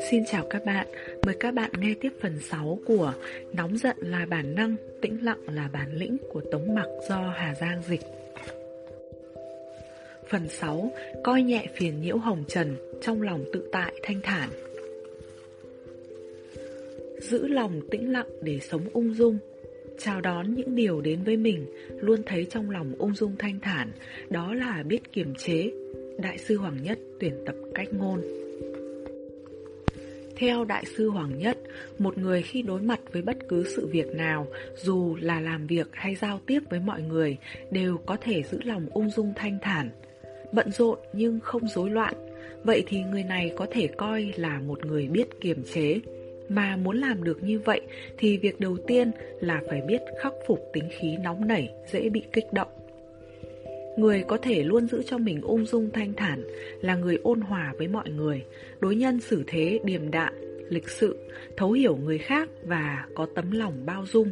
Xin chào các bạn, mời các bạn nghe tiếp phần 6 của Nóng giận là bản năng, tĩnh lặng là bản lĩnh của Tống Mặc do Hà Giang dịch. Phần 6. Coi nhẹ phiền nhiễu hồng trần, trong lòng tự tại thanh thản. Giữ lòng tĩnh lặng để sống ung dung, chào đón những điều đến với mình, luôn thấy trong lòng ung dung thanh thản, đó là biết kiềm chế. Đại sư Hoàng Nhất tuyển tập cách ngôn. Theo Đại sư Hoàng Nhất, một người khi đối mặt với bất cứ sự việc nào, dù là làm việc hay giao tiếp với mọi người, đều có thể giữ lòng ung dung thanh thản. Bận rộn nhưng không rối loạn, vậy thì người này có thể coi là một người biết kiềm chế. Mà muốn làm được như vậy thì việc đầu tiên là phải biết khắc phục tính khí nóng nảy, dễ bị kích động. Người có thể luôn giữ cho mình ung dung thanh thản là người ôn hòa với mọi người, đối nhân xử thế điềm đạm, lịch sự, thấu hiểu người khác và có tấm lòng bao dung.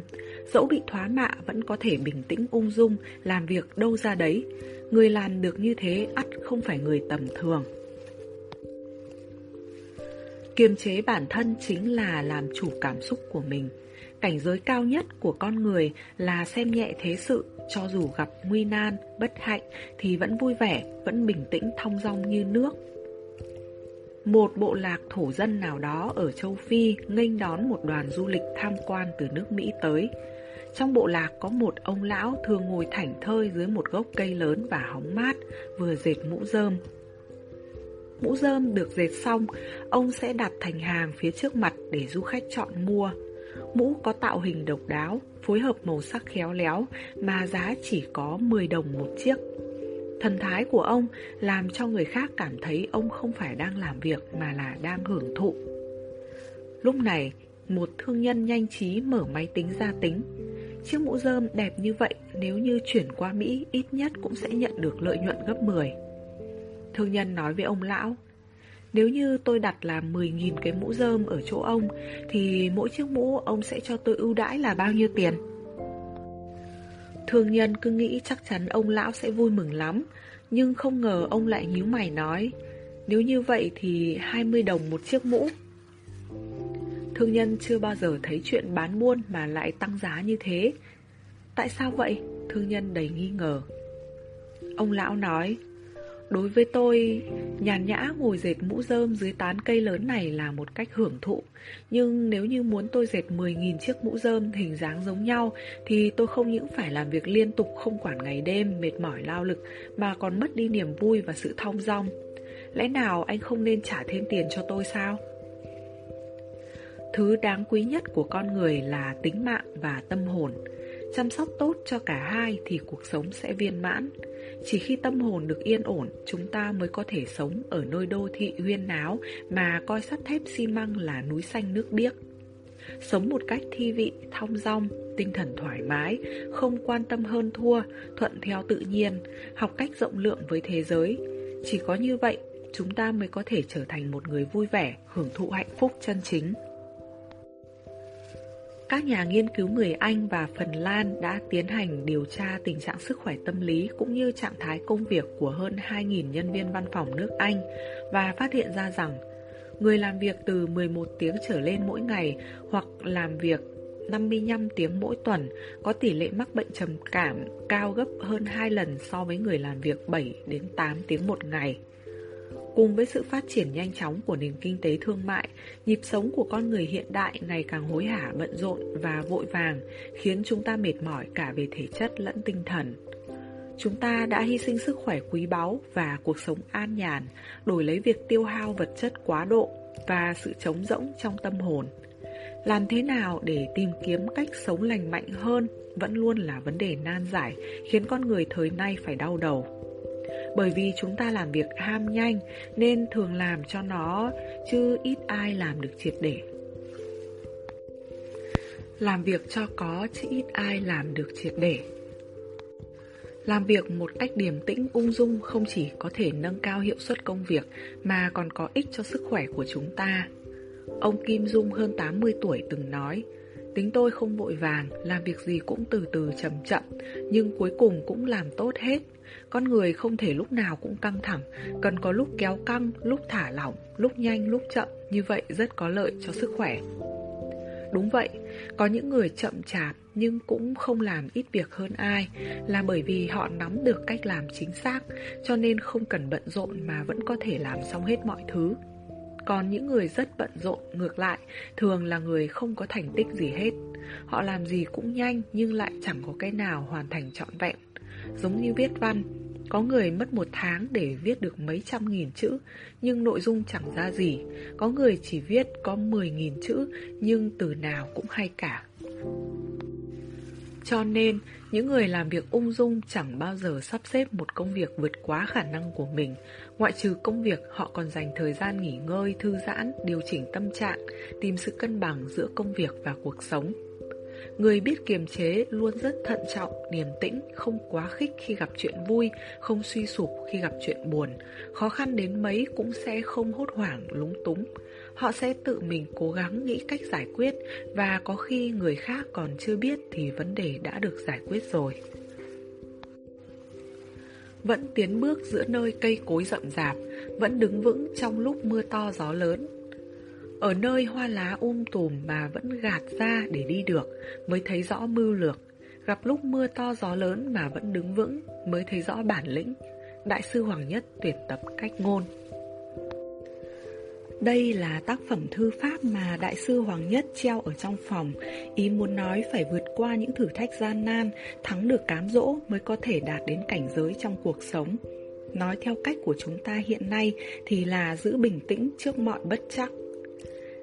Dẫu bị thoá mạ vẫn có thể bình tĩnh ung dung, làm việc đâu ra đấy. Người làm được như thế ắt không phải người tầm thường. Kiềm chế bản thân chính là làm chủ cảm xúc của mình. Cảnh giới cao nhất của con người là xem nhẹ thế sự, cho dù gặp nguy nan, bất hạnh thì vẫn vui vẻ, vẫn bình tĩnh thong dong như nước. Một bộ lạc thổ dân nào đó ở châu Phi nghênh đón một đoàn du lịch tham quan từ nước Mỹ tới. Trong bộ lạc có một ông lão thường ngồi thảnh thơi dưới một gốc cây lớn và hóng mát, vừa dệt mũ rơm. Mũ rơm được dệt xong, ông sẽ đặt thành hàng phía trước mặt để du khách chọn mua. Mũ có tạo hình độc đáo, phối hợp màu sắc khéo léo mà giá chỉ có 10 đồng một chiếc. Thần thái của ông làm cho người khác cảm thấy ông không phải đang làm việc mà là đang hưởng thụ. Lúc này, một thương nhân nhanh trí mở máy tính ra tính. Chiếc mũ rơm đẹp như vậy nếu như chuyển qua Mỹ ít nhất cũng sẽ nhận được lợi nhuận gấp 10. Thương nhân nói với ông lão nếu như tôi đặt là 10.000 cái mũ rơm ở chỗ ông, Thì mỗi chiếc mũ ông sẽ cho tôi ưu đãi là bao nhiêu tiền? Thương nhân cứ nghĩ chắc chắn ông lão sẽ vui mừng lắm, Nhưng không ngờ ông lại nhíu mày nói, Nếu như vậy thì 20 đồng một chiếc mũ Thương nhân chưa bao giờ thấy chuyện bán buôn mà lại tăng giá như thế Tại sao vậy? Thương nhân đầy nghi ngờ Ông lão nói Đối với tôi, nhàn nhã ngồi dệt mũ rơm dưới tán cây lớn này là một cách hưởng thụ. Nhưng nếu như muốn tôi dệt 10.000 chiếc mũ rơm hình dáng giống nhau, thì tôi không những phải làm việc liên tục không quản ngày đêm, mệt mỏi lao lực, mà còn mất đi niềm vui và sự thong dong. Lẽ nào anh không nên trả thêm tiền cho tôi sao? Thứ đáng quý nhất của con người là tính mạng và tâm hồn. Chăm sóc tốt cho cả hai thì cuộc sống sẽ viên mãn. Chỉ khi tâm hồn được yên ổn, chúng ta mới có thể sống ở nơi đô thị huyên náo mà coi sắt thép xi măng là núi xanh nước biếc. Sống một cách thi vị, thong dong, tinh thần thoải mái, không quan tâm hơn thua, thuận theo tự nhiên, học cách rộng lượng với thế giới. Chỉ có như vậy, chúng ta mới có thể trở thành một người vui vẻ, hưởng thụ hạnh phúc chân chính. Các nhà nghiên cứu người Anh và Phần Lan đã tiến hành điều tra tình trạng sức khỏe tâm lý cũng như trạng thái công việc của hơn 2.000 nhân viên văn phòng nước Anh và phát hiện ra rằng người làm việc từ 11 tiếng trở lên mỗi ngày hoặc làm việc 55 tiếng mỗi tuần có tỷ lệ mắc bệnh trầm cảm cao gấp hơn 2 lần so với người làm việc 7 đến 8 tiếng một ngày. Cùng với sự phát triển nhanh chóng của nền kinh tế thương mại, nhịp sống của con người hiện đại ngày càng hối hả bận rộn và vội vàng, khiến chúng ta mệt mỏi cả về thể chất lẫn tinh thần. Chúng ta đã hy sinh sức khỏe quý báu và cuộc sống an nhàn, đổi lấy việc tiêu hao vật chất quá độ và sự trống rỗng trong tâm hồn. Làm thế nào để tìm kiếm cách sống lành mạnh hơn vẫn luôn là vấn đề nan giải, khiến con người thời nay phải đau đầu. Bởi vì chúng ta làm việc ham nhanh nên thường làm cho nó chứ ít ai làm được triệt để. Làm việc cho có chứ ít ai làm được triệt để. Làm việc một cách điềm tĩnh ung dung không chỉ có thể nâng cao hiệu suất công việc mà còn có ích cho sức khỏe của chúng ta. Ông Kim Dung hơn 80 tuổi từng nói, tính tôi không vội vàng, làm việc gì cũng từ từ chậm chậm, nhưng cuối cùng cũng làm tốt hết. Con người không thể lúc nào cũng căng thẳng, cần có lúc kéo căng, lúc thả lỏng, lúc nhanh, lúc chậm, như vậy rất có lợi cho sức khỏe. Đúng vậy, có những người chậm chạp nhưng cũng không làm ít việc hơn ai là bởi vì họ nắm được cách làm chính xác cho nên không cần bận rộn mà vẫn có thể làm xong hết mọi thứ. Còn những người rất bận rộn ngược lại thường là người không có thành tích gì hết. Họ làm gì cũng nhanh nhưng lại chẳng có cái nào hoàn thành trọn vẹn. Giống như viết văn, có người mất một tháng để viết được mấy trăm nghìn chữ, nhưng nội dung chẳng ra gì. Có người chỉ viết có mười nghìn chữ, nhưng từ nào cũng hay cả. Cho nên, những người làm việc ung dung chẳng bao giờ sắp xếp một công việc vượt quá khả năng của mình. Ngoại trừ công việc, họ còn dành thời gian nghỉ ngơi, thư giãn, điều chỉnh tâm trạng, tìm sự cân bằng giữa công việc và cuộc sống. Người biết kiềm chế luôn rất thận trọng, điềm tĩnh, không quá khích khi gặp chuyện vui, không suy sụp khi gặp chuyện buồn. Khó khăn đến mấy cũng sẽ không hốt hoảng, lúng túng. Họ sẽ tự mình cố gắng nghĩ cách giải quyết và có khi người khác còn chưa biết thì vấn đề đã được giải quyết rồi. Vẫn tiến bước giữa nơi cây cối rậm rạp, vẫn đứng vững trong lúc mưa to gió lớn, ở nơi hoa lá um tùm mà vẫn gạt ra để đi được, Mới thấy rõ mưu lược. Gặp lúc mưa to gió lớn mà vẫn đứng vững, Mới thấy rõ bản lĩnh. Đại sư Hoàng Nhất tuyển tập cách ngôn. Đây là tác phẩm thư pháp mà Đại sư Hoàng Nhất treo ở trong phòng. Ý muốn nói phải vượt qua những thử thách gian nan, Thắng được cám dỗ mới có thể đạt đến cảnh giới trong cuộc sống. Nói theo cách của chúng ta hiện nay thì là giữ bình tĩnh trước mọi bất chắc.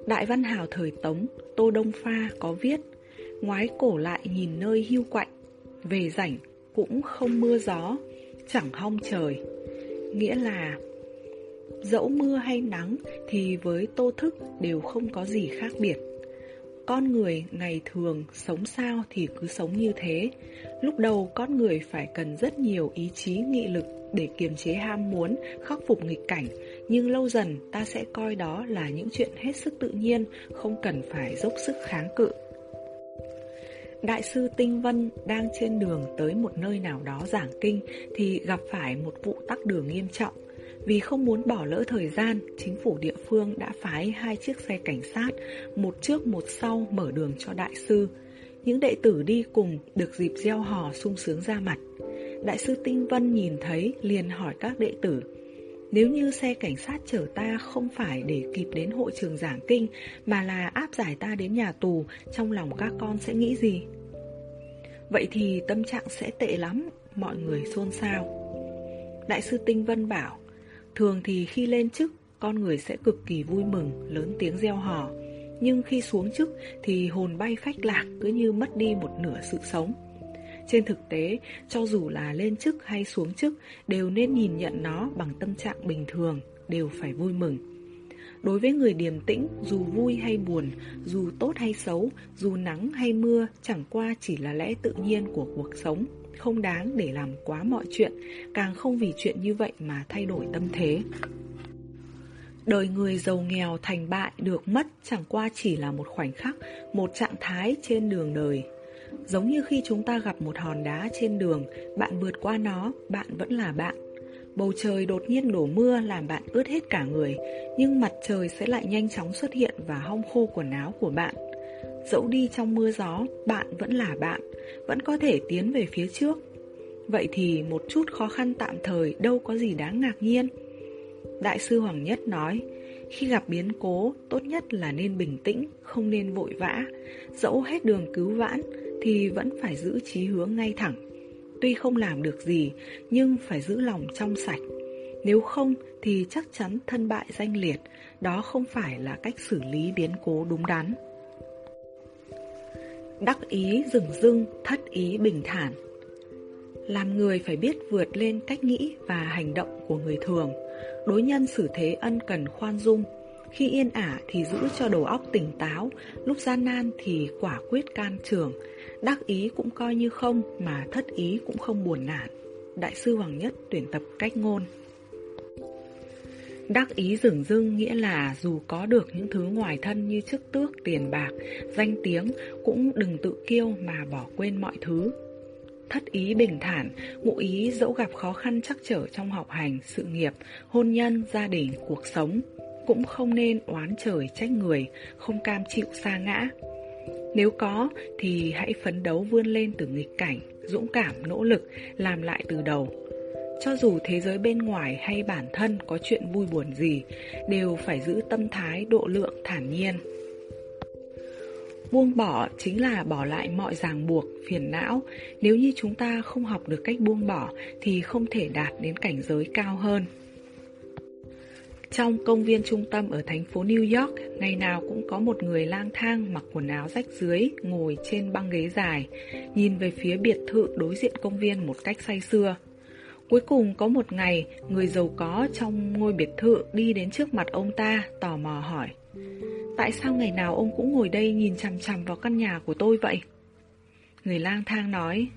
Đại văn hào thời Tống, Tô Đông Pha có viết Ngoái cổ lại nhìn nơi hưu quạnh Về rảnh cũng không mưa gió Chẳng hong trời. Nghĩa là Dẫu mưa hay nắng thì với tô thức đều không có gì khác biệt. Con người ngày thường sống sao thì cứ sống như thế. Lúc đầu con người phải cần rất nhiều ý chí nghị lực để kiềm chế ham muốn, khắc phục nghịch cảnh nhưng lâu dần ta sẽ coi đó là những chuyện hết sức tự nhiên, không cần phải dốc sức kháng cự. Đại sư Tinh Vân đang trên đường tới một nơi nào đó giảng kinh thì gặp phải một vụ tắc đường nghiêm trọng. Vì không muốn bỏ lỡ thời gian, chính phủ địa phương đã phái hai chiếc xe cảnh sát, một trước một sau mở đường cho đại sư. Những đệ tử đi cùng được dịp gieo hò sung sướng ra mặt. Đại sư Tinh Vân nhìn thấy liền hỏi các đệ tử nếu như xe cảnh sát chở ta không phải để kịp đến hội trường giảng kinh, Mà là áp giải ta đến nhà tù, Trong lòng các con sẽ nghĩ gì? Vậy thì tâm trạng sẽ tệ lắm, Mọi người xôn xao. Đại sư Tinh Vân bảo, Thường thì khi lên chức, Con người sẽ cực kỳ vui mừng, Lớn tiếng reo hò. Nhưng khi xuống chức thì hồn bay phách lạc, Cứ như mất đi một nửa sự sống trên thực tế, cho dù là lên chức hay xuống chức, đều nên nhìn nhận nó bằng tâm trạng bình thường, đều phải vui mừng. Đối với người điềm tĩnh, dù vui hay buồn, dù tốt hay xấu, dù nắng hay mưa, chẳng qua chỉ là lẽ tự nhiên của cuộc sống, không đáng để làm quá mọi chuyện, càng không vì chuyện như vậy mà thay đổi tâm thế. Đời người giàu nghèo thành bại được mất chẳng qua chỉ là một khoảnh khắc, một trạng thái trên đường đời. Giống như khi chúng ta gặp một hòn đá trên đường, bạn vượt qua nó, bạn vẫn là bạn. Bầu trời đột nhiên đổ mưa làm bạn ướt hết cả người, nhưng mặt trời sẽ lại nhanh chóng xuất hiện và hong khô quần áo của bạn. Dẫu đi trong mưa gió, bạn vẫn là bạn, vẫn có thể tiến về phía trước. Vậy thì một chút khó khăn tạm thời đâu có gì đáng ngạc nhiên. Đại sư Hoàng Nhất nói, khi gặp biến cố, tốt nhất là nên bình tĩnh, không nên vội vã. Dẫu hết đường cứu vãn, thì vẫn phải giữ chí hướng ngay thẳng. Tuy không làm được gì, nhưng phải giữ lòng trong sạch. Nếu không thì chắc chắn thân bại danh liệt, đó không phải là cách xử lý biến cố đúng đắn. Đắc ý rừng rưng, thất ý bình thản. Làm người phải biết vượt lên cách nghĩ và hành động của người thường, đối nhân xử thế ân cần khoan dung, khi yên ả thì giữ cho đầu óc tỉnh táo, lúc gian nan thì quả quyết can trường, đắc ý cũng coi như không mà thất ý cũng không buồn nản. Đại sư Hoàng Nhất tuyển tập cách ngôn. Đắc ý dửng dưng nghĩa là dù có được những thứ ngoài thân như chức tước, tiền bạc, danh tiếng cũng đừng tự kiêu mà bỏ quên mọi thứ. thất ý bình thản, ngụ ý dẫu gặp khó khăn chắc trở trong học hành, sự nghiệp, hôn nhân, gia đình, cuộc sống, cũng không nên oán trời trách người, không cam chịu xa ngã. Nếu có thì hãy phấn đấu vươn lên từ nghịch cảnh, dũng cảm nỗ lực, làm lại từ đầu. Cho dù thế giới bên ngoài hay bản thân có chuyện vui buồn gì, đều phải giữ tâm thái độ lượng thản nhiên. Buông bỏ chính là bỏ lại mọi ràng buộc, phiền não. Nếu như chúng ta không học được cách buông bỏ thì không thể đạt đến cảnh giới cao hơn. Trong công viên trung tâm ở thành phố New York, ngày nào cũng có một người lang thang mặc quần áo rách dưới, ngồi trên băng ghế dài, nhìn về phía biệt thự đối diện công viên một cách say sưa. Cuối cùng có một ngày, người giàu có trong ngôi biệt thự đi đến trước mặt ông ta, tò mò hỏi. Tại sao ngày nào ông cũng ngồi đây nhìn chằm chằm vào căn nhà của tôi vậy? Người lang thang nói,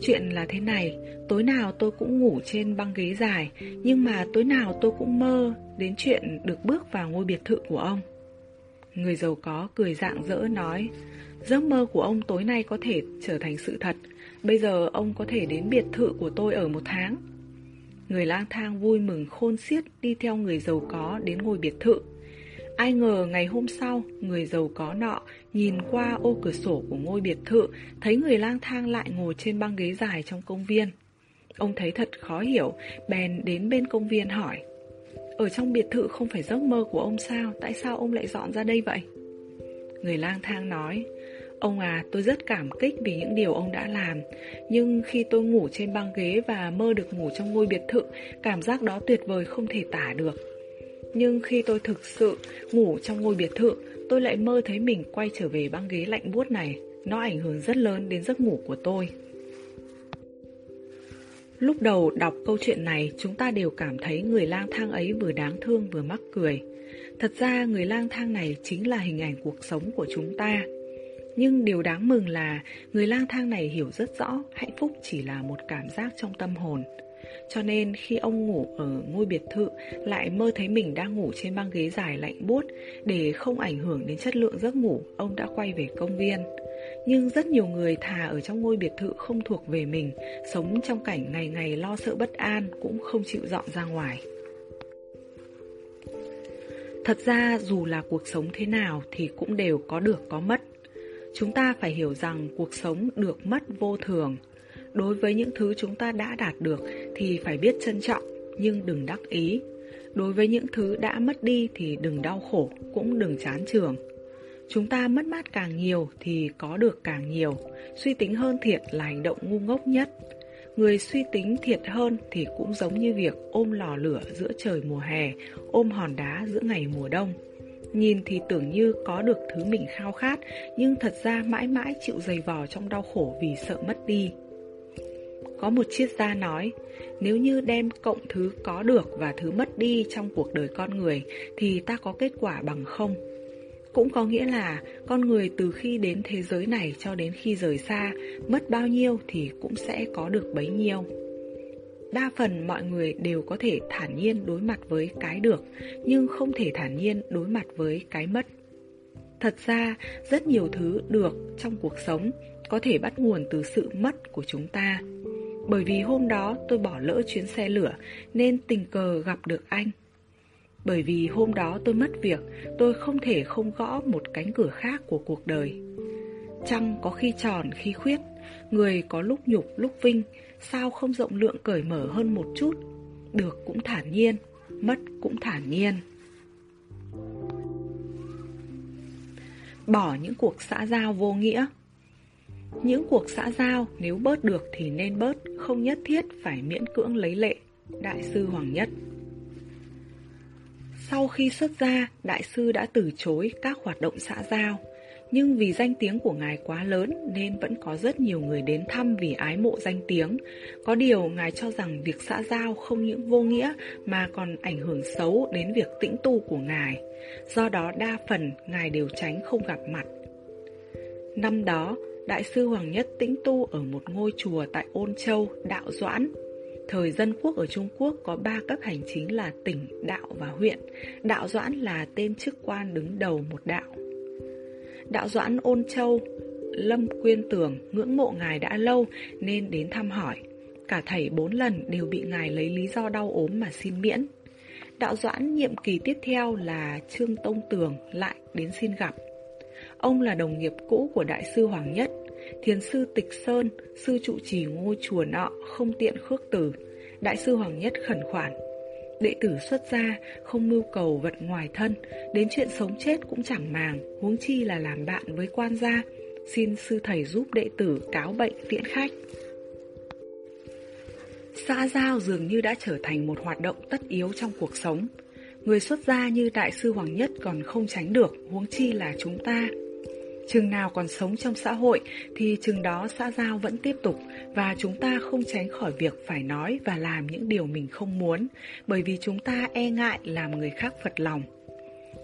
chuyện là thế này, tối nào tôi cũng ngủ trên băng ghế dài, nhưng mà tối nào tôi cũng mơ đến chuyện được bước vào ngôi biệt thự của ông. Người giàu có cười dạng dỡ nói, giấc mơ của ông tối nay có thể trở thành sự thật, bây giờ ông có thể đến biệt thự của tôi ở một tháng. Người lang thang vui mừng khôn xiết đi theo người giàu có đến ngôi biệt thự. Ai ngờ ngày hôm sau, người giàu có nọ nhìn qua ô cửa sổ của ngôi biệt thự, thấy người lang thang lại ngồi trên băng ghế dài trong công viên. Ông thấy thật khó hiểu, bèn đến bên công viên hỏi. Ở trong biệt thự không phải giấc mơ của ông sao, tại sao ông lại dọn ra đây vậy? Người lang thang nói, Ông à, tôi rất cảm kích vì những điều ông đã làm. Nhưng khi tôi ngủ trên băng ghế và mơ được ngủ trong ngôi biệt thự, cảm giác đó tuyệt vời không thể tả được. Nhưng khi tôi thực sự ngủ trong ngôi biệt thự, tôi lại mơ thấy mình quay trở về băng ghế lạnh buốt này. Nó ảnh hưởng rất lớn đến giấc ngủ của tôi. Lúc đầu đọc câu chuyện này, chúng ta đều cảm thấy người lang thang ấy vừa đáng thương vừa mắc cười. Thật ra người lang thang này chính là hình ảnh cuộc sống của chúng ta. Nhưng điều đáng mừng là người lang thang này hiểu rất rõ hạnh phúc chỉ là một cảm giác trong tâm hồn. Cho nên khi ông ngủ ở ngôi biệt thự lại mơ thấy mình đang ngủ trên băng ghế dài lạnh buốt để không ảnh hưởng đến chất lượng giấc ngủ, ông đã quay về công viên. Nhưng rất nhiều người thà ở trong ngôi biệt thự không thuộc về mình, sống trong cảnh ngày ngày lo sợ bất an cũng không chịu dọn ra ngoài. Thật ra dù là cuộc sống thế nào thì cũng đều có được có mất. Chúng ta phải hiểu rằng cuộc sống được mất vô thường. Đối với những thứ chúng ta đã đạt được thì phải biết trân trọng, nhưng đừng đắc ý. Đối với những thứ đã mất đi thì đừng đau khổ, cũng đừng chán trường. Chúng ta mất mát càng nhiều thì có được càng nhiều. Suy tính hơn thiệt là hành động ngu ngốc nhất. Người suy tính thiệt hơn thì cũng giống như việc ôm lò lửa giữa trời mùa hè, ôm hòn đá giữa ngày mùa đông. Nhìn thì tưởng như có được thứ mình khao khát, nhưng thật ra mãi mãi chịu dày vò trong đau khổ vì sợ mất đi. Có một triết gia nói, nếu như đem cộng thứ có được và thứ mất đi trong cuộc đời con người, thì ta có kết quả bằng không. Cũng có nghĩa là con người từ khi đến thế giới này cho đến khi rời xa, mất bao nhiêu thì cũng sẽ có được bấy nhiêu. Đa phần mọi người đều có thể thản nhiên đối mặt với cái được, nhưng không thể thản nhiên đối mặt với cái mất. Thật ra, rất nhiều thứ được trong cuộc sống có thể bắt nguồn từ sự mất của chúng ta. Bởi vì hôm đó tôi bỏ lỡ chuyến xe lửa nên tình cờ gặp được anh. Bởi vì hôm đó tôi mất việc, tôi không thể không gõ một cánh cửa khác của cuộc đời. Trăng có khi tròn khi khuyết, người có lúc nhục lúc vinh, sao không rộng lượng cởi mở hơn một chút? Được cũng thản nhiên, mất cũng thản nhiên. Bỏ những cuộc xã giao vô nghĩa Những cuộc xã giao nếu bớt được thì nên bớt, không nhất thiết phải miễn cưỡng lấy lệ. Đại sư Hoàng Nhất sau khi xuất gia, Đại sư đã từ chối các hoạt động xã giao nhưng vì danh tiếng của ngài quá lớn nên vẫn có rất nhiều người đến thăm vì ái mộ danh tiếng. Có điều ngài cho rằng việc xã giao không những vô nghĩa mà còn ảnh hưởng xấu đến việc tĩnh tu của ngài. Do đó đa phần ngài đều tránh không gặp mặt. Năm đó, Đại sư Hoàng Nhất tĩnh tu ở một ngôi chùa tại Ôn Châu, Đạo Doãn. Thời dân quốc ở Trung Quốc có ba cấp hành chính là tỉnh, đạo và huyện. Đạo Doãn là tên chức quan đứng đầu một đạo. Đạo Doãn Ôn Châu Lâm Quyên Tường ngưỡng mộ ngài đã lâu nên đến thăm hỏi. Cả thầy bốn lần đều bị ngài lấy lý do đau ốm mà xin miễn. Đạo Doãn nhiệm kỳ tiếp theo là Trương Tông Tường lại đến xin gặp. Ông là đồng nghiệp cũ của Đại sư Hoàng Nhất, thiền sư Tịch Sơn, sư trụ trì ngôi chùa nọ không tiện khước từ. Đại sư Hoàng Nhất khẩn khoản. Đệ tử xuất gia, không mưu cầu vật ngoài thân, đến chuyện sống chết cũng chẳng màng, huống chi là làm bạn với quan gia. Xin sư thầy giúp đệ tử cáo bệnh tiễn khách. Xã giao dường như đã trở thành một hoạt động tất yếu trong cuộc sống. Người xuất gia như Đại sư Hoàng Nhất còn không tránh được, huống chi là chúng ta. Chừng nào còn sống trong xã hội thì chừng đó xã giao vẫn tiếp tục và chúng ta không tránh khỏi việc phải nói và làm những điều mình không muốn bởi vì chúng ta e ngại làm người khác phật lòng.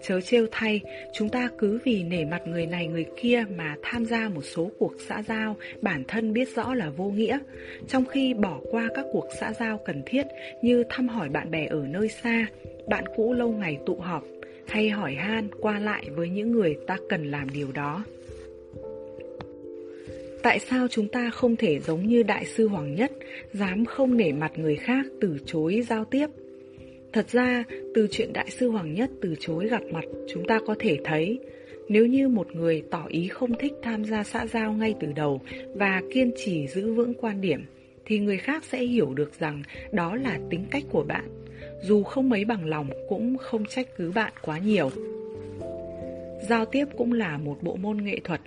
Chớ trêu thay, chúng ta cứ vì nể mặt người này người kia mà tham gia một số cuộc xã giao bản thân biết rõ là vô nghĩa, trong khi bỏ qua các cuộc xã giao cần thiết như thăm hỏi bạn bè ở nơi xa, bạn cũ lâu ngày tụ họp, hay hỏi han qua lại với những người ta cần làm điều đó. Tại sao chúng ta không thể giống như Đại sư Hoàng Nhất, dám không nể mặt người khác từ chối giao tiếp? Thật ra, từ chuyện Đại sư Hoàng Nhất từ chối gặp mặt, chúng ta có thể thấy, nếu như một người tỏ ý không thích tham gia xã giao ngay từ đầu và kiên trì giữ vững quan điểm, thì người khác sẽ hiểu được rằng đó là tính cách của bạn dù không mấy bằng lòng cũng không trách cứ bạn quá nhiều. Giao tiếp cũng là một bộ môn nghệ thuật,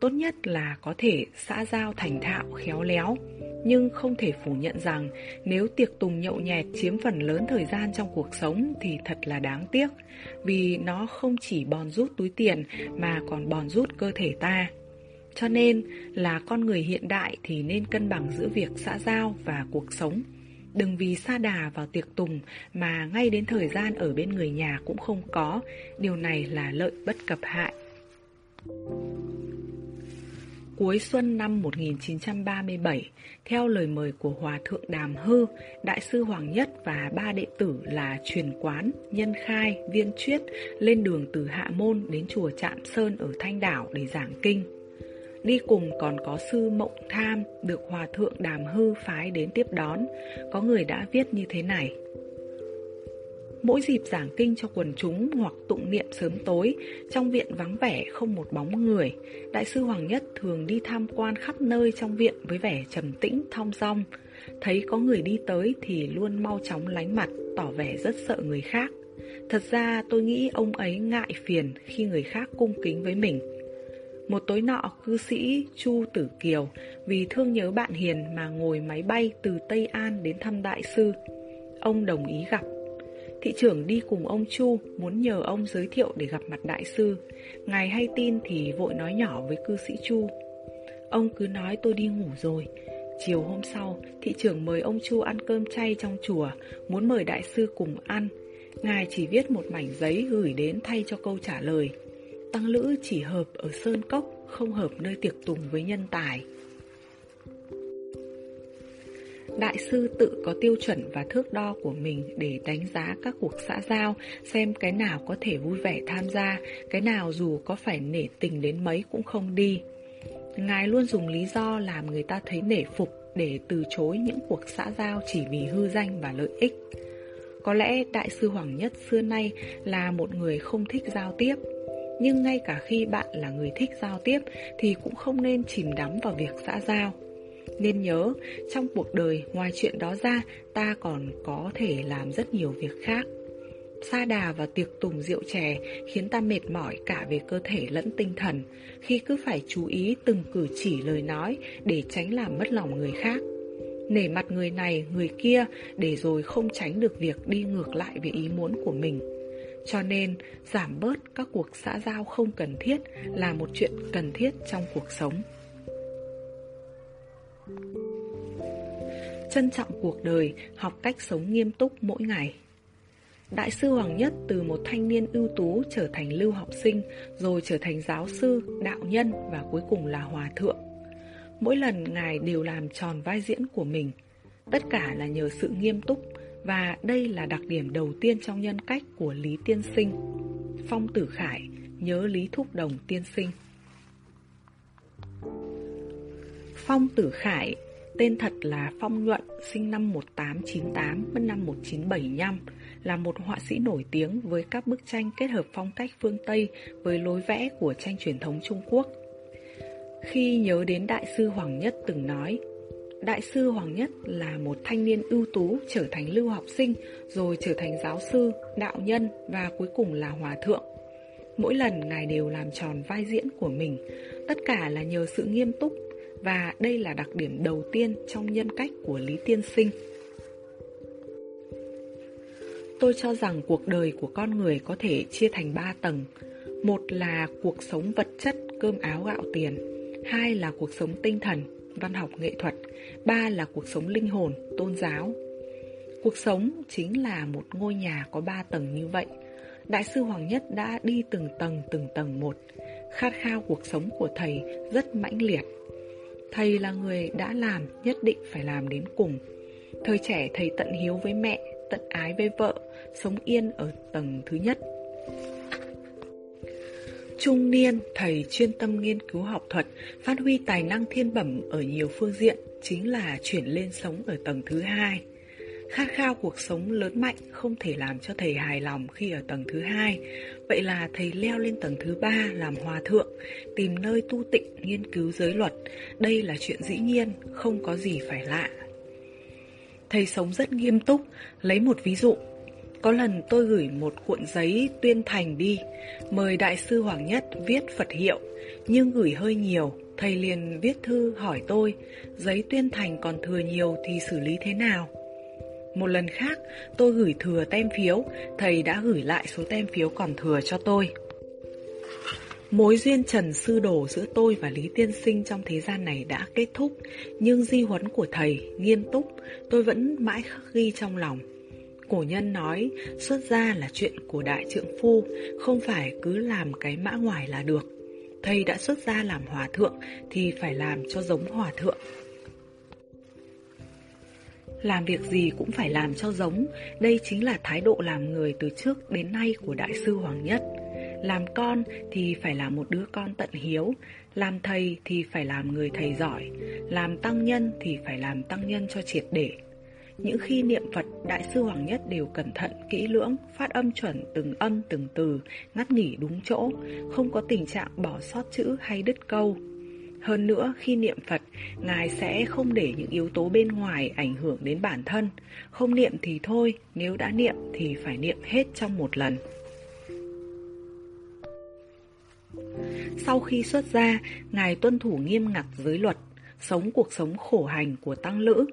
tốt nhất là có thể xã giao thành thạo, khéo léo. Nhưng không thể phủ nhận rằng nếu tiệc tùng nhậu nhẹt chiếm phần lớn thời gian trong cuộc sống thì thật là đáng tiếc, vì nó không chỉ bòn rút túi tiền mà còn bòn rút cơ thể ta. Cho nên là con người hiện đại thì nên cân bằng giữa việc xã giao và cuộc sống. Đừng vì xa đà vào tiệc tùng mà ngay đến thời gian ở bên người nhà cũng không có, điều này là lợi bất cập hại. Cuối xuân năm 1937, theo lời mời của Hòa Thượng Đàm Hư, Đại sư Hoàng Nhất và ba đệ tử là Truyền Quán, Nhân Khai, Viên Chuyết lên đường từ Hạ Môn đến chùa Trạm Sơn ở Thanh Đảo để giảng kinh. Đi cùng còn có sư Mộng Tham được Hòa Thượng Đàm Hư phái đến tiếp đón. Có người đã viết như thế này. Mỗi dịp giảng kinh cho quần chúng hoặc tụng niệm sớm tối, trong viện vắng vẻ không một bóng người, Đại sư Hoàng Nhất thường đi tham quan khắp nơi trong viện với vẻ trầm tĩnh, thong dong. Thấy có người đi tới thì luôn mau chóng lánh mặt, tỏ vẻ rất sợ người khác. Thật ra tôi nghĩ ông ấy ngại phiền khi người khác cung kính với mình. Một tối nọ, cư sĩ Chu Tử Kiều vì thương nhớ bạn Hiền mà ngồi máy bay từ Tây An đến thăm đại sư. Ông đồng ý gặp. Thị trưởng đi cùng ông Chu muốn nhờ ông giới thiệu để gặp mặt đại sư. Ngài hay tin thì vội nói nhỏ với cư sĩ Chu. Ông cứ nói tôi đi ngủ rồi. Chiều hôm sau, thị trưởng mời ông Chu ăn cơm chay trong chùa, muốn mời đại sư cùng ăn. Ngài chỉ viết một mảnh giấy gửi đến thay cho câu trả lời. Tăng Lữ chỉ hợp ở Sơn Cốc, không hợp nơi tiệc tùng với nhân tài. Đại sư tự có tiêu chuẩn và thước đo của mình để đánh giá các cuộc xã giao, xem cái nào có thể vui vẻ tham gia, cái nào dù có phải nể tình đến mấy cũng không đi. Ngài luôn dùng lý do làm người ta thấy nể phục để từ chối những cuộc xã giao chỉ vì hư danh và lợi ích. Có lẽ Đại sư Hoàng Nhất xưa nay là một người không thích giao tiếp, nhưng ngay cả khi bạn là người thích giao tiếp thì cũng không nên chìm đắm vào việc xã giao. Nên nhớ, trong cuộc đời ngoài chuyện đó ra, ta còn có thể làm rất nhiều việc khác. Sa đà và tiệc tùng rượu chè khiến ta mệt mỏi cả về cơ thể lẫn tinh thần, khi cứ phải chú ý từng cử chỉ lời nói để tránh làm mất lòng người khác. Nể mặt người này, người kia để rồi không tránh được việc đi ngược lại về ý muốn của mình. Cho nên, giảm bớt các cuộc xã giao không cần thiết là một chuyện cần thiết trong cuộc sống. Trân trọng cuộc đời, học cách sống nghiêm túc mỗi ngày. Đại sư Hoàng Nhất từ một thanh niên ưu tú trở thành lưu học sinh, rồi trở thành giáo sư, đạo nhân và cuối cùng là hòa thượng. Mỗi lần Ngài đều làm tròn vai diễn của mình. Tất cả là nhờ sự nghiêm túc, và đây là đặc điểm đầu tiên trong nhân cách của Lý Tiên Sinh. Phong Tử Khải nhớ Lý Thúc Đồng Tiên Sinh. Phong Tử Khải, tên thật là Phong Nhuận, sinh năm 1898, mất năm 1975, là một họa sĩ nổi tiếng với các bức tranh kết hợp phong cách phương Tây với lối vẽ của tranh truyền thống Trung Quốc. Khi nhớ đến Đại sư Hoàng Nhất từng nói, Đại sư Hoàng Nhất là một thanh niên ưu tú trở thành lưu học sinh, rồi trở thành giáo sư, đạo nhân và cuối cùng là hòa thượng. Mỗi lần Ngài đều làm tròn vai diễn của mình, tất cả là nhờ sự nghiêm túc và đây là đặc điểm đầu tiên trong nhân cách của Lý Tiên Sinh. Tôi cho rằng cuộc đời của con người có thể chia thành ba tầng. Một là cuộc sống vật chất, cơm áo gạo tiền. Hai là cuộc sống tinh thần, văn học nghệ thuật. Ba là cuộc sống linh hồn, tôn giáo. Cuộc sống chính là một ngôi nhà có ba tầng như vậy. Đại sư Hoàng Nhất đã đi từng tầng từng tầng một. Khát khao cuộc sống của thầy rất mãnh liệt. Thầy là người đã làm, nhất định phải làm đến cùng. Thời trẻ thầy tận hiếu với mẹ, tận ái với vợ, sống yên ở tầng thứ nhất. Trung niên, thầy chuyên tâm nghiên cứu học thuật, phát huy tài năng thiên bẩm ở nhiều phương diện, chính là chuyển lên sống ở tầng thứ hai. Khát khao cuộc sống lớn mạnh không thể làm cho thầy hài lòng khi ở tầng thứ hai. Vậy là thầy leo lên tầng thứ ba làm hòa thượng, tìm nơi tu tịnh nghiên cứu giới luật. Đây là chuyện dĩ nhiên, không có gì phải lạ. Thầy sống rất nghiêm túc, lấy một ví dụ. Có lần tôi gửi một cuộn giấy tuyên thành đi, mời Đại sư Hoàng Nhất viết Phật hiệu, nhưng gửi hơi nhiều, thầy liền viết thư hỏi tôi, giấy tuyên thành còn thừa nhiều thì xử lý thế nào? Một lần khác, tôi gửi thừa tem phiếu, thầy đã gửi lại số tem phiếu còn thừa cho tôi. Mối duyên trần sư đồ giữa tôi và Lý Tiên Sinh trong thế gian này đã kết thúc, nhưng di huấn của thầy, nghiêm túc, tôi vẫn mãi khắc ghi trong lòng. Cổ nhân nói, xuất gia là chuyện của đại trượng phu, không phải cứ làm cái mã ngoài là được. Thầy đã xuất gia làm hòa thượng thì phải làm cho giống hòa thượng. Làm việc gì cũng phải làm cho giống, đây chính là thái độ làm người từ trước đến nay của Đại sư Hoàng Nhất. Làm con thì phải là một đứa con tận hiếu, làm thầy thì phải làm người thầy giỏi, làm tăng nhân thì phải làm tăng nhân cho triệt để. Những khi niệm Phật, Đại sư Hoàng Nhất đều cẩn thận, kỹ lưỡng, phát âm chuẩn từng âm từng từ, ngắt nghỉ đúng chỗ, không có tình trạng bỏ sót chữ hay đứt câu. Hơn nữa, khi niệm Phật, Ngài sẽ không để những yếu tố bên ngoài ảnh hưởng đến bản thân. Không niệm thì thôi, nếu đã niệm thì phải niệm hết trong một lần. Sau khi xuất gia, Ngài tuân thủ nghiêm ngặt giới luật, sống cuộc sống khổ hành của tăng lữ.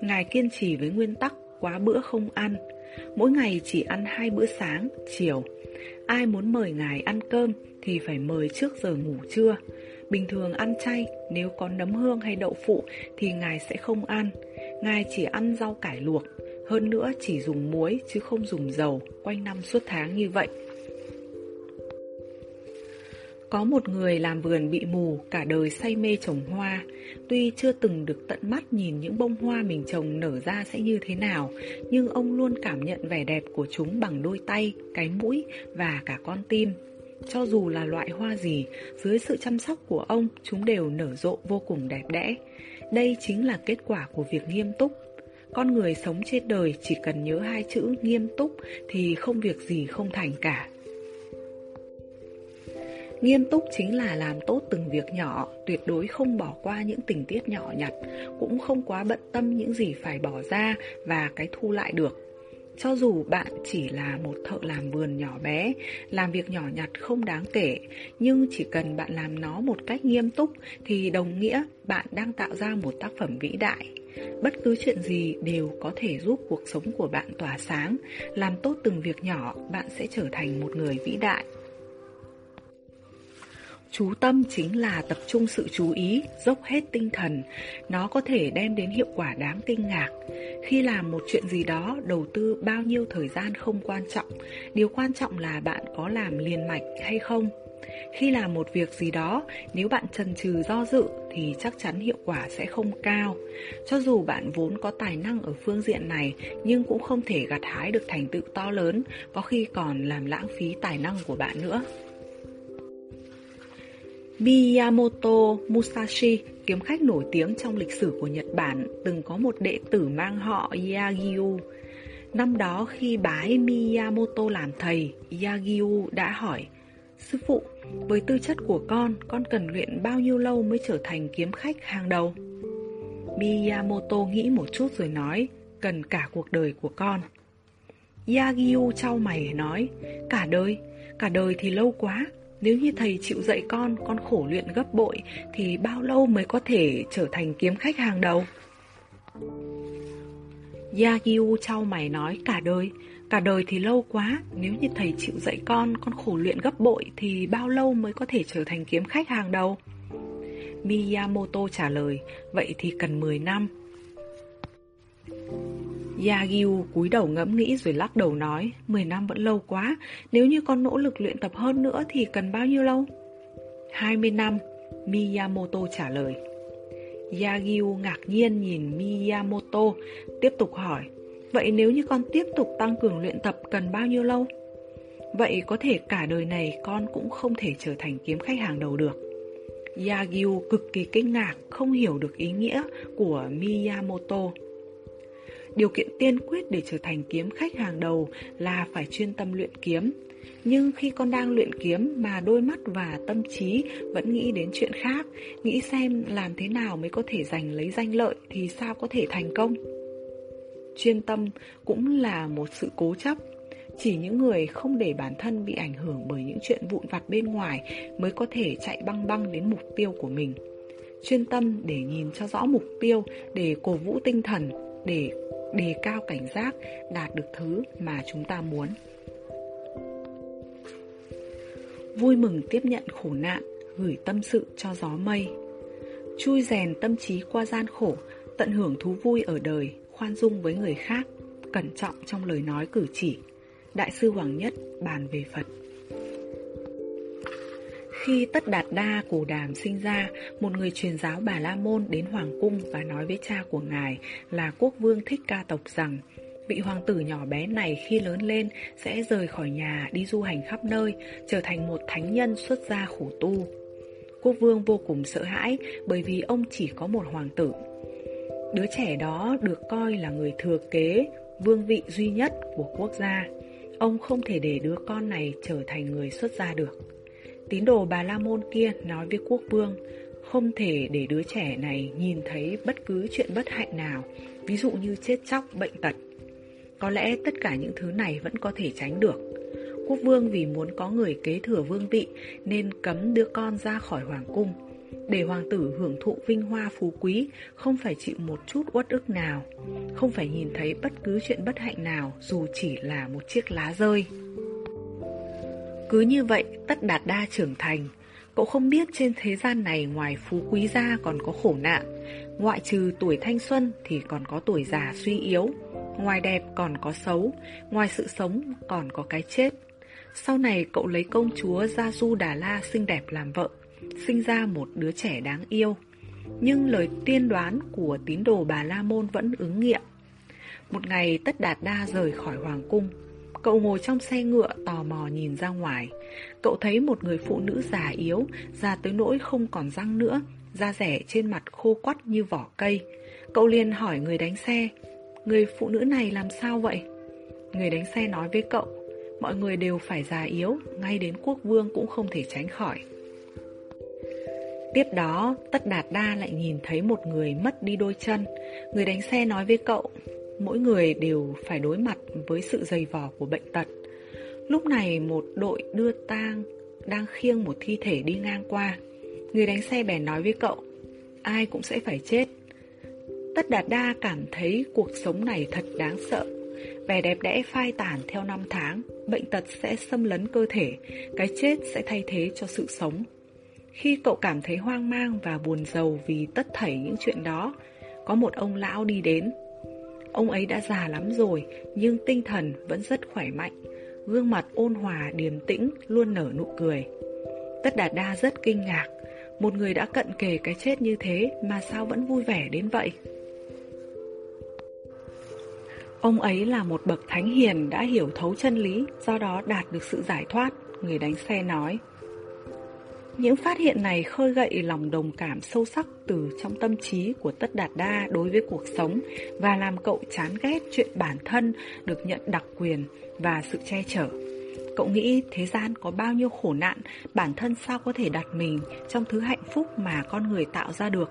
Ngài kiên trì với nguyên tắc quá bữa không ăn, mỗi ngày chỉ ăn hai bữa sáng, chiều. Ai muốn mời Ngài ăn cơm thì phải mời trước giờ ngủ trưa. Bình thường ăn chay, nếu có nấm hương hay đậu phụ thì Ngài sẽ không ăn. Ngài chỉ ăn rau cải luộc, hơn nữa chỉ dùng muối chứ không dùng dầu, quanh năm suốt tháng như vậy. Có một người làm vườn bị mù, cả đời say mê trồng hoa. Tuy chưa từng được tận mắt nhìn những bông hoa mình trồng nở ra sẽ như thế nào, nhưng ông luôn cảm nhận vẻ đẹp của chúng bằng đôi tay, cái mũi và cả con tim. Cho dù là loại hoa gì, dưới sự chăm sóc của ông, chúng đều nở rộ vô cùng đẹp đẽ. Đây chính là kết quả của việc nghiêm túc. Con người sống trên đời chỉ cần nhớ hai chữ nghiêm túc thì không việc gì không thành cả. Nghiêm túc chính là làm tốt từng việc nhỏ, tuyệt đối không bỏ qua những tình tiết nhỏ nhặt, cũng không quá bận tâm những gì phải bỏ ra và cái thu lại được. Cho dù bạn chỉ là một thợ làm vườn nhỏ bé, làm việc nhỏ nhặt không đáng kể, nhưng chỉ cần bạn làm nó một cách nghiêm túc thì đồng nghĩa bạn đang tạo ra một tác phẩm vĩ đại. Bất cứ chuyện gì đều có thể giúp cuộc sống của bạn tỏa sáng, làm tốt từng việc nhỏ, bạn sẽ trở thành một người vĩ đại. Chú tâm chính là tập trung sự chú ý, dốc hết tinh thần. Nó có thể đem đến hiệu quả đáng kinh ngạc. Khi làm một chuyện gì đó, đầu tư bao nhiêu thời gian không quan trọng. Điều quan trọng là bạn có làm liền mạch hay không. Khi làm một việc gì đó, nếu bạn chần chừ do dự thì chắc chắn hiệu quả sẽ không cao. Cho dù bạn vốn có tài năng ở phương diện này, nhưng cũng không thể gặt hái được thành tựu to lớn, có khi còn làm lãng phí tài năng của bạn nữa. Miyamoto Musashi, kiếm khách nổi tiếng trong lịch sử của Nhật Bản, từng có một đệ tử mang họ Yagyu. Năm đó khi bái Miyamoto làm thầy, Yagyu đã hỏi Sư phụ, với tư chất của con, con cần luyện bao nhiêu lâu mới trở thành kiếm khách hàng đầu? Miyamoto nghĩ một chút rồi nói, cần cả cuộc đời của con. Yagyu trao mày nói, cả đời, cả đời thì lâu quá, nếu như thầy chịu dạy con, con khổ luyện gấp bội, thì bao lâu mới có thể trở thành kiếm khách hàng đầu? Yagyu trao mày nói, cả đời, cả đời thì lâu quá, nếu như thầy chịu dạy con, con khổ luyện gấp bội, thì bao lâu mới có thể trở thành kiếm khách hàng đầu? Miyamoto trả lời, vậy thì cần 10 năm. Yagyu cúi đầu ngẫm nghĩ rồi lắc đầu nói 10 năm vẫn lâu quá, Nếu như con nỗ lực luyện tập hơn nữa thì cần bao nhiêu lâu? 20 năm, Miyamoto trả lời Yagyu ngạc nhiên nhìn Miyamoto, Tiếp tục hỏi, Vậy nếu như con tiếp tục tăng cường luyện tập cần bao nhiêu lâu? Vậy có thể cả đời này con cũng không thể trở thành kiếm khách hàng đầu được Yagyu cực kỳ kinh ngạc, không hiểu được ý nghĩa của Miyamoto Điều kiện tiên quyết để trở thành kiếm khách hàng đầu là phải chuyên tâm luyện kiếm. Nhưng khi con đang luyện kiếm mà đôi mắt và tâm trí vẫn nghĩ đến chuyện khác, nghĩ xem làm thế nào mới có thể giành lấy danh lợi thì sao có thể thành công. Chuyên tâm cũng là một sự cố chấp. Chỉ những người không để bản thân bị ảnh hưởng bởi những chuyện vụn vặt bên ngoài mới có thể chạy băng băng đến mục tiêu của mình. Chuyên tâm để nhìn cho rõ mục tiêu, để cổ vũ tinh thần, để đề cao cảnh giác, đạt được thứ mà chúng ta muốn. Vui mừng tiếp nhận khổ nạn, gửi tâm sự cho gió mây. Chui rèn tâm trí qua gian khổ, tận hưởng thú vui ở đời, khoan dung với người khác, cẩn trọng trong lời nói cử chỉ. Đại sư Hoàng Nhất bàn về Phật. Khi Tất Đạt Đa Cổ Đàm sinh ra, một người truyền giáo Bà La Môn đến Hoàng Cung và nói với cha của ngài là quốc vương Thích Ca Tộc rằng vị hoàng tử nhỏ bé này khi lớn lên sẽ rời khỏi nhà đi du hành khắp nơi, trở thành một thánh nhân xuất gia khổ tu. Quốc vương vô cùng sợ hãi bởi vì ông chỉ có một hoàng tử. Đứa trẻ đó được coi là người thừa kế, vương vị duy nhất của quốc gia. Ông không thể để đứa con này trở thành người xuất gia được. Tín đồ bà La Môn kia nói với quốc vương Không thể để đứa trẻ này nhìn thấy bất cứ chuyện bất hạnh nào Ví dụ như chết chóc, bệnh tật. Có lẽ tất cả những thứ này vẫn có thể tránh được. Quốc vương vì muốn có người kế thừa vương vị Nên cấm đưa con ra khỏi hoàng cung. Để hoàng tử hưởng thụ vinh hoa phú quý Không phải chịu một chút uất ức nào Không phải nhìn thấy bất cứ chuyện bất hạnh nào Dù chỉ là một chiếc lá rơi cứ như vậy, tất đạt đa trưởng thành. Cậu không biết trên thế gian này ngoài phú quý gia còn có khổ nạn. Ngoại trừ tuổi thanh xuân thì còn có tuổi già suy yếu. Ngoài đẹp còn có xấu, ngoài sự sống còn có cái chết. Sau này cậu lấy công chúa Gia Du Đà La xinh đẹp làm vợ, sinh ra một đứa trẻ đáng yêu. Nhưng lời tiên đoán của tín đồ bà La Môn vẫn ứng nghiệm. Một ngày Tất Đạt Đa rời khỏi Hoàng Cung, Cậu ngồi trong xe ngựa tò mò nhìn ra ngoài Cậu thấy một người phụ nữ già yếu Già tới nỗi không còn răng nữa Da rẻ trên mặt khô quắt như vỏ cây Cậu liền hỏi người đánh xe Người phụ nữ này làm sao vậy? Người đánh xe nói với cậu Mọi người đều phải già yếu Ngay đến quốc vương cũng không thể tránh khỏi Tiếp đó, Tất Đạt Đa lại nhìn thấy một người mất đi đôi chân. Người đánh xe nói với cậu, mỗi người đều phải đối mặt với sự dày vò của bệnh tật. Lúc này một đội đưa tang đang khiêng một thi thể đi ngang qua. Người đánh xe bèn nói với cậu, ai cũng sẽ phải chết. Tất Đạt Đa cảm thấy cuộc sống này thật đáng sợ. Vẻ đẹp đẽ phai tàn theo năm tháng, bệnh tật sẽ xâm lấn cơ thể, cái chết sẽ thay thế cho sự sống. Khi cậu cảm thấy hoang mang và buồn rầu vì tất thảy những chuyện đó, có một ông lão đi đến, Ông ấy đã già lắm rồi, nhưng tinh thần vẫn rất khỏe mạnh. Gương mặt ôn hòa, điềm tĩnh, luôn nở nụ cười. Tất Đạt Đa rất kinh ngạc. Một người đã cận kề cái chết như thế mà sao vẫn vui vẻ đến vậy? Ông ấy là một bậc thánh hiền đã hiểu thấu chân lý, do đó đạt được sự giải thoát, người đánh xe nói. Những phát hiện này khơi gậy lòng đồng cảm sâu sắc từ trong tâm trí của Tất Đạt Đa đối với cuộc sống và làm cậu chán ghét chuyện bản thân được nhận đặc quyền và sự che chở. Cậu nghĩ thế gian có bao nhiêu khổ nạn, bản thân sao có thể đặt mình trong thứ hạnh phúc mà con người tạo ra được.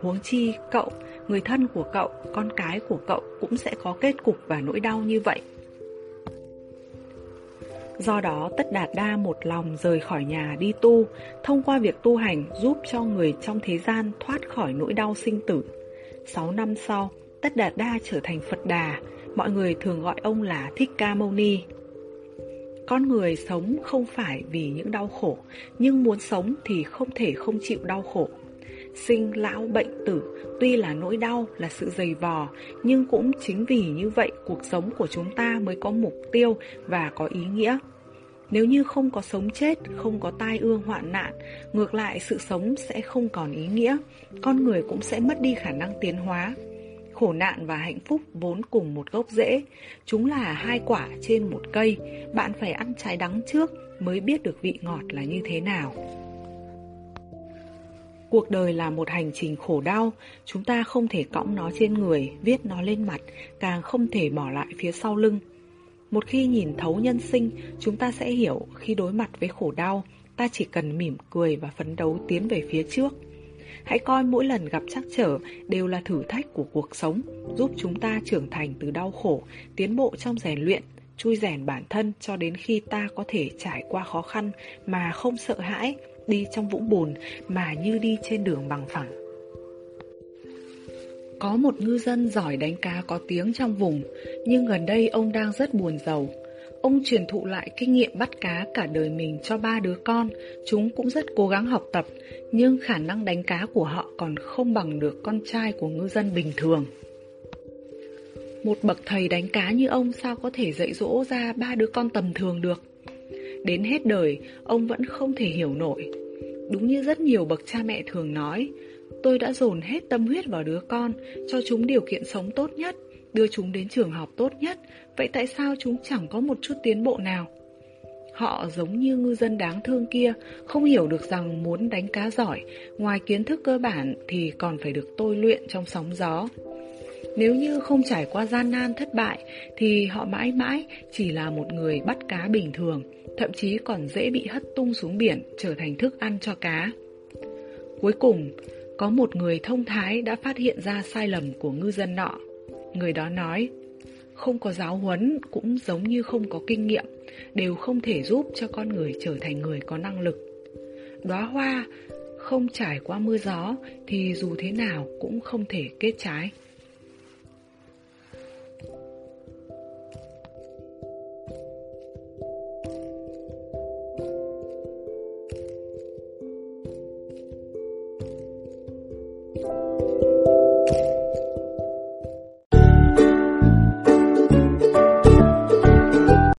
Huống chi cậu, người thân của cậu, con cái của cậu cũng sẽ có kết cục và nỗi đau như vậy. Do đó Tất Đạt Đa một lòng rời khỏi nhà đi tu, thông qua việc tu hành giúp cho người trong thế gian thoát khỏi nỗi đau sinh tử. Sáu năm sau, Tất Đạt Đa trở thành Phật Đà, mọi người thường gọi ông là Thích Ca Mâu Ni. Con người sống không phải vì những đau khổ, nhưng muốn sống thì không thể không chịu đau khổ. Sinh, lão, bệnh, tử tuy là nỗi đau, là sự dày vò, nhưng cũng chính vì như vậy cuộc sống của chúng ta mới có mục tiêu và có ý nghĩa. Nếu như không có sống chết, không có tai ương hoạn nạn, ngược lại sự sống sẽ không còn ý nghĩa, con người cũng sẽ mất đi khả năng tiến hóa. Khổ nạn và hạnh phúc vốn cùng một gốc rễ, chúng là hai quả trên một cây, bạn phải ăn trái đắng trước mới biết được vị ngọt là như thế nào. Cuộc đời là một hành trình khổ đau, chúng ta không thể cõng nó trên người, viết nó lên mặt, càng không thể bỏ lại phía sau lưng. Một khi nhìn thấu nhân sinh, chúng ta sẽ hiểu khi đối mặt với khổ đau, ta chỉ cần mỉm cười và phấn đấu tiến về phía trước. Hãy coi mỗi lần gặp trắc trở đều là thử thách của cuộc sống, giúp chúng ta trưởng thành từ đau khổ, tiến bộ trong rèn luyện, chui rèn bản thân cho đến khi ta có thể trải qua khó khăn mà không sợ hãi, đi trong vũng bùn mà như đi trên đường bằng phẳng. Có một ngư dân giỏi đánh cá có tiếng trong vùng, nhưng gần đây ông đang rất buồn giàu. Ông truyền thụ lại kinh nghiệm bắt cá cả đời mình cho ba đứa con, chúng cũng rất cố gắng học tập, nhưng khả năng đánh cá của họ còn không bằng được con trai của ngư dân bình thường. Một bậc thầy đánh cá như ông sao có thể dạy dỗ ra ba đứa con tầm thường được? Đến hết đời, ông vẫn không thể hiểu nổi. Đúng như rất nhiều bậc cha mẹ thường nói, Tôi đã dồn hết tâm huyết vào đứa con, cho chúng điều kiện sống tốt nhất, đưa chúng đến trường học tốt nhất, vậy tại sao chúng chẳng có một chút tiến bộ nào? Họ giống như ngư dân đáng thương kia, không hiểu được rằng muốn đánh cá giỏi, ngoài kiến thức cơ bản thì còn phải được tôi luyện trong sóng gió. Nếu như không trải qua gian nan thất bại thì họ mãi mãi chỉ là một người bắt cá bình thường, thậm chí còn dễ bị hất tung xuống biển trở thành thức ăn cho cá. Cuối cùng, có một người thông thái đã phát hiện ra sai lầm của ngư dân nọ. Người đó nói, không có giáo huấn cũng giống như không có kinh nghiệm, đều không thể giúp cho con người trở thành người có năng lực. Đóa hoa không trải qua mưa gió thì dù thế nào cũng không thể kết trái.